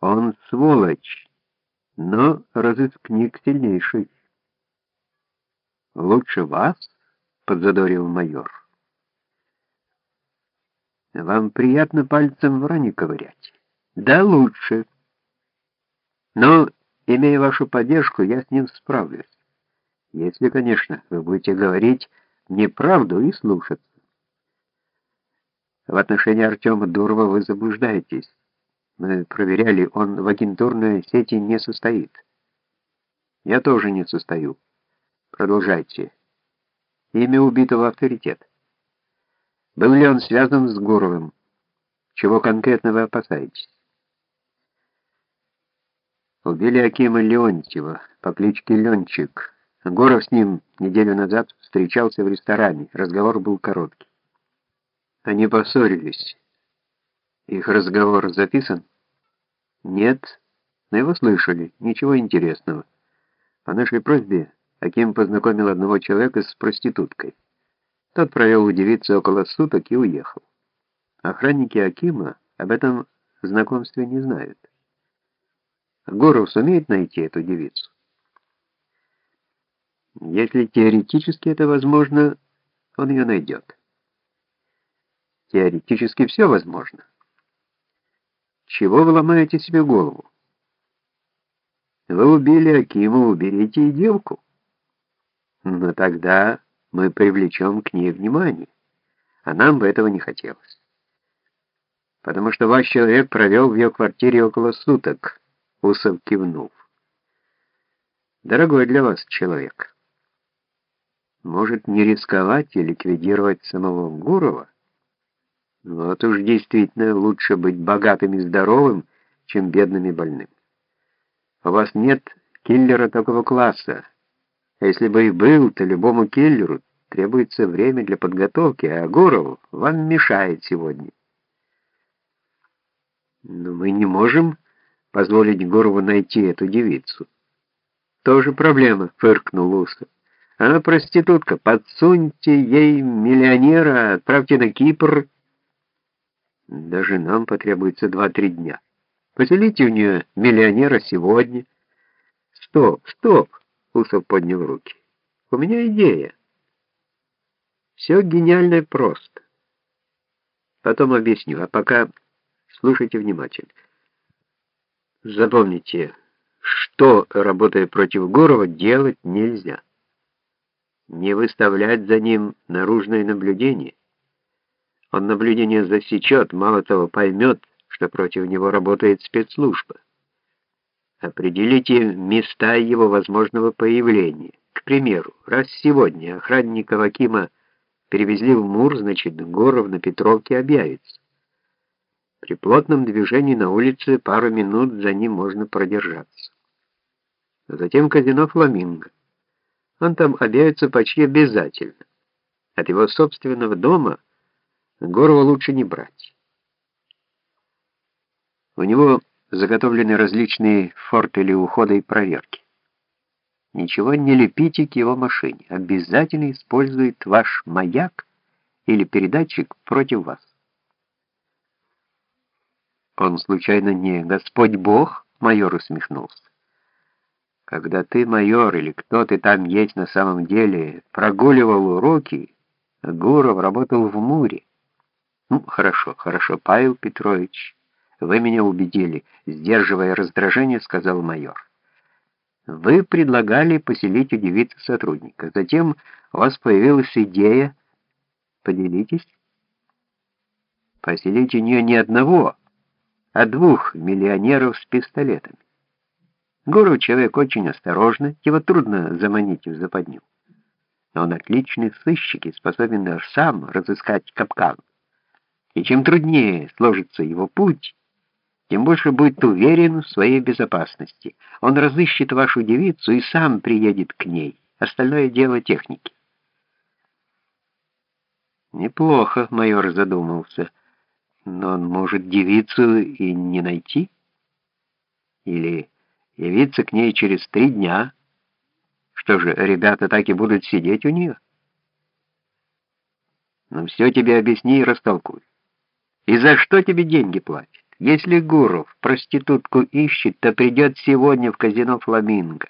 Он сволочь, но разыскник сильнейший. Лучше вас, подзадорил майор. Вам приятно пальцем в ране ковырять? Да лучше. Но, имея вашу поддержку, я с ним справлюсь. Если, конечно, вы будете говорить неправду и слушаться. В отношении Артема Дурова вы заблуждаетесь. Мы проверяли, он в агентурной сети не состоит. Я тоже не состою. Продолжайте. Имя убитого авторитет. Был ли он связан с Гуровым? Чего конкретно вы опасаетесь? Убили Акима Леонтьева по кличке Ленчик. Гуров с ним неделю назад встречался в ресторане. Разговор был короткий. Они поссорились. Их разговор записан? Нет, но его слышали. Ничего интересного. По нашей просьбе Аким познакомил одного человека с проституткой. Тот провел у девицы около суток и уехал. Охранники Акима об этом знакомстве не знают. Горов сумеет найти эту девицу? Если теоретически это возможно, он ее найдет. Теоретически все возможно. Чего вы ломаете себе голову? Вы убили Акима, уберите и девку. Но тогда мы привлечем к ней внимание, а нам бы этого не хотелось. Потому что ваш человек провел в ее квартире около суток, Усов кивнув. Дорогой для вас человек. Может, не рисковать и ликвидировать самого Гурова? Вот уж действительно лучше быть богатым и здоровым, чем бедным и больным. У вас нет киллера такого класса. А если бы и был, то любому киллеру требуется время для подготовки, а Гурову вам мешает сегодня. Но мы не можем позволить Гурову найти эту девицу. Тоже проблема, фыркнул Усов. Она проститутка, подсуньте ей миллионера, отправьте на Кипр, даже нам потребуется два-три дня. Поселите у нее миллионера сегодня. Стоп, стоп, Усов поднял руки. У меня идея. Все гениально просто. Потом объясню, а пока слушайте внимательно. Запомните, что, работая против Гурова, делать нельзя. Не выставлять за ним наружное наблюдение. Он наблюдение засечет, мало того, поймет, что против него работает спецслужба. Определите места его возможного появления. К примеру, раз сегодня охранника Вакима перевезли в Мур, значит, Горов на Петровке объявится. При плотном движении на улице пару минут за ним можно продержаться. Затем казино «Фламинго». Он там объявится почти обязательно. От его собственного дома – Горова лучше не брать. У него заготовлены различные форты для ухода и проверки. Ничего не лепите к его машине. Обязательно использует ваш маяк или передатчик против вас. Он случайно не Господь Бог? Майор усмехнулся. Когда ты, майор, или кто ты там есть на самом деле, прогуливал уроки, Гуров работал в Муре. «Ну, хорошо, хорошо, Павел Петрович, вы меня убедили», — сдерживая раздражение, сказал майор. «Вы предлагали поселить у девицы сотрудника. Затем у вас появилась идея. Поделитесь?» «Поселить у нее не одного, а двух миллионеров с пистолетами. Гуров человек очень осторожный, его трудно заманить в западню. Но он отличный сыщик и способен сам разыскать капкан. И чем труднее сложится его путь, тем больше будет уверен в своей безопасности. Он разыщет вашу девицу и сам приедет к ней. Остальное дело техники. Неплохо, майор задумался. Но он может девицу и не найти? Или явиться к ней через три дня? Что же, ребята так и будут сидеть у нее? Ну все тебе объясни и растолкуй. И за что тебе деньги платят? Если Гуров проститутку ищет, то придет сегодня в казино «Фламинго».